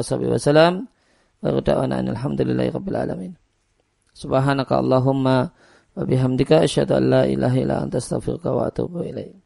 Subhanaka Allahumma wa bihamdika asyhadu an la ilaha illa anta astaghfiruka wa atubu ilaik.